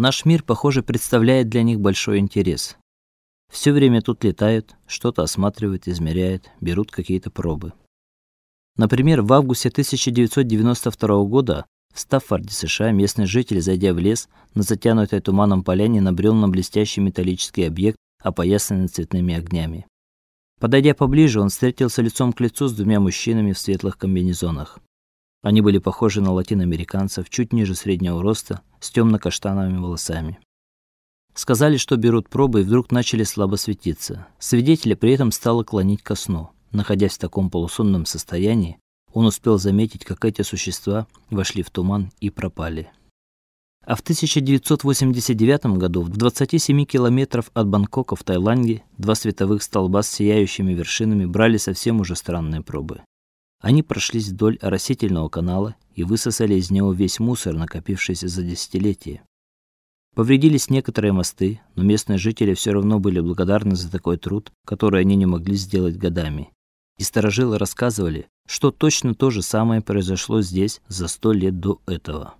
Наш мир, похоже, представляет для них большой интерес. Все время тут летают, что-то осматривают, измеряют, берут какие-то пробы. Например, в августе 1992 года в Стаффорде, США, местный житель, зайдя в лес, на затянутой туманом поляне набрел на блестящий металлический объект, опоясанный цветными огнями. Подойдя поближе, он встретился лицом к лицу с двумя мужчинами в светлых комбинезонах. Они были похожи на латиноамериканцев, чуть ниже среднего роста, с темно каштановыми волосами. Сказали, что берут пробы, и вдруг начали слабо светиться. Свидетеля при этом стало клонить ко сну. Находясь в таком полусонном состоянии, он успел заметить, как эти существа вошли в туман и пропали. А в 1989 году в 27 километров от Бангкока в Таиланде два световых столба с сияющими вершинами брали совсем уже странные пробы. Они прошлись вдоль оросительного канала и высосали из него весь мусор, накопившийся за десятилетия. Повредились некоторые мосты, но местные жители все равно были благодарны за такой труд, который они не могли сделать годами. И старожилы рассказывали, что точно то же самое произошло здесь за сто лет до этого.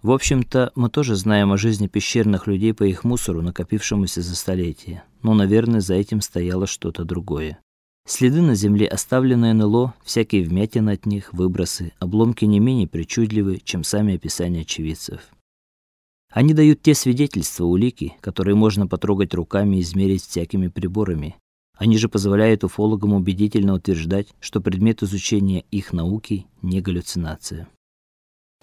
В общем-то, мы тоже знаем о жизни пещерных людей по их мусору, накопившемуся за столетия. Но, наверное, за этим стояло что-то другое. Следы на земле, оставленные НЛО, всякие вмятины от них, выбросы, обломки не менее причудливы, чем сами описания очевидцев. Они дают те свидетельства, улики, которые можно потрогать руками и измерить всякими приборами. Они же позволяют уфологам убедительно утверждать, что предмет изучения их науки не галлюцинация.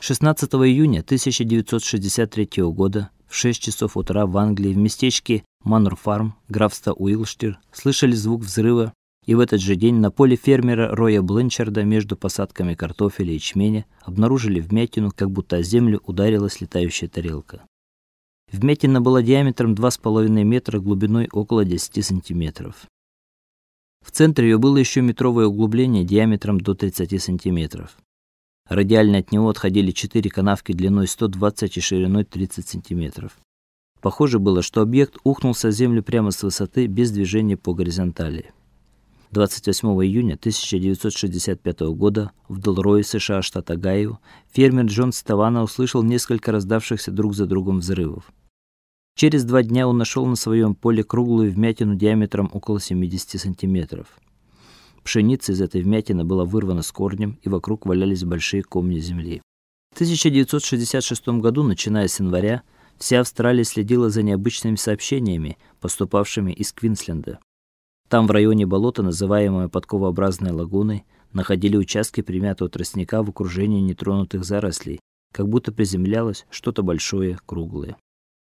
16 июня 1963 года в 6 часов утра в Англии в местечке Маннор-Фарм, графство Уилштир, слышали звук взрыва, и в этот же день на поле фермера Роя Бленчарда между посадками картофеля и ячменя обнаружили вмятину, как будто о землю ударилась летающая тарелка. Вмятина была диаметром 2,5 метра, глубиной около 10 сантиметров. В центре ее было еще метровое углубление диаметром до 30 сантиметров. Радиально от него отходили четыре канавки длиной 120 и шириной 30 сантиметров. Похоже было, что объект ухнулся в землю прямо с высоты без движения по горизонтали. 28 июня 1965 года в Долрое, США, штат Огайо, фермер Джон Ставана услышал несколько раздавшихся друг за другом взрывов. Через два дня он нашел на своем поле круглую вмятину диаметром около 70 сантиметров. Пшеница из этой вмятины была вырвана с корнем, и вокруг валялись большие комья земли. В 1966 году, начиная с января, вся Австралия следила за необычными сообщениями, поступавшими из Квинсленда. Там в районе болота, называемого подковообразной лагуной, находили участки примятого тростника в окружении нетронутых зарослей, как будто приземлялось что-то большое, круглое.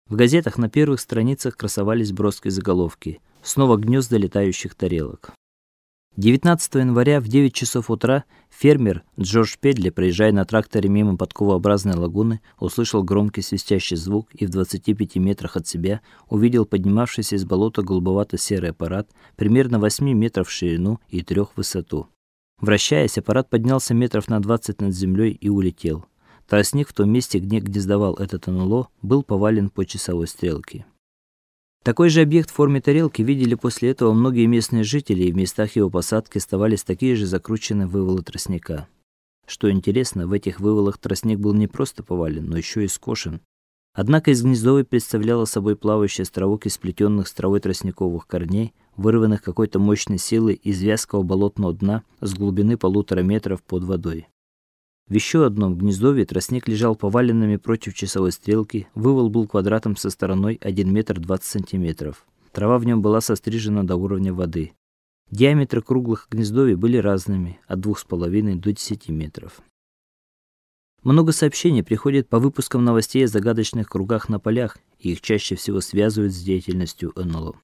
В газетах на первых страницах красовались броские заголовки: снова гнезда летающих тарелок. 19 января в 9 часов утра фермер Джордж Педли, проезжая на тракторе мимо подковообразной лагуны, услышал громкий свистящий звук и в 25 метрах от себя увидел поднимавшийся из болота голубовато-серый аппарат примерно 8 метров в ширину и 3 в высоту. Вращаясь, аппарат поднялся метров на 20 над землей и улетел. Тростник в том месте, где гнездовал этот НЛО, был повален по часовой стрелке. Такой же объект в форме тарелки видели после этого многие местные жители, и в местах его посадки оставались такие же закрученные вывалы тростника. Что интересно, в этих вывалах тростник был не просто повален, но еще и скошен. Однако из гнездовой представляла собой плавающий островок из сплетенных с травой тростниковых корней, вырванных какой-то мощной силой из вязкого болотного дна с глубины полутора метров под водой. В еще одном гнездовье тростник лежал поваленными против часовой стрелки, вывал был квадратом со стороной 1 метр 20 сантиметров. Трава в нем была сострижена до уровня воды. Диаметры круглых гнездовий были разными, от 2,5 до 10 метров. Много сообщений приходит по выпускам новостей о загадочных кругах на полях, и их чаще всего связывают с деятельностью НЛО.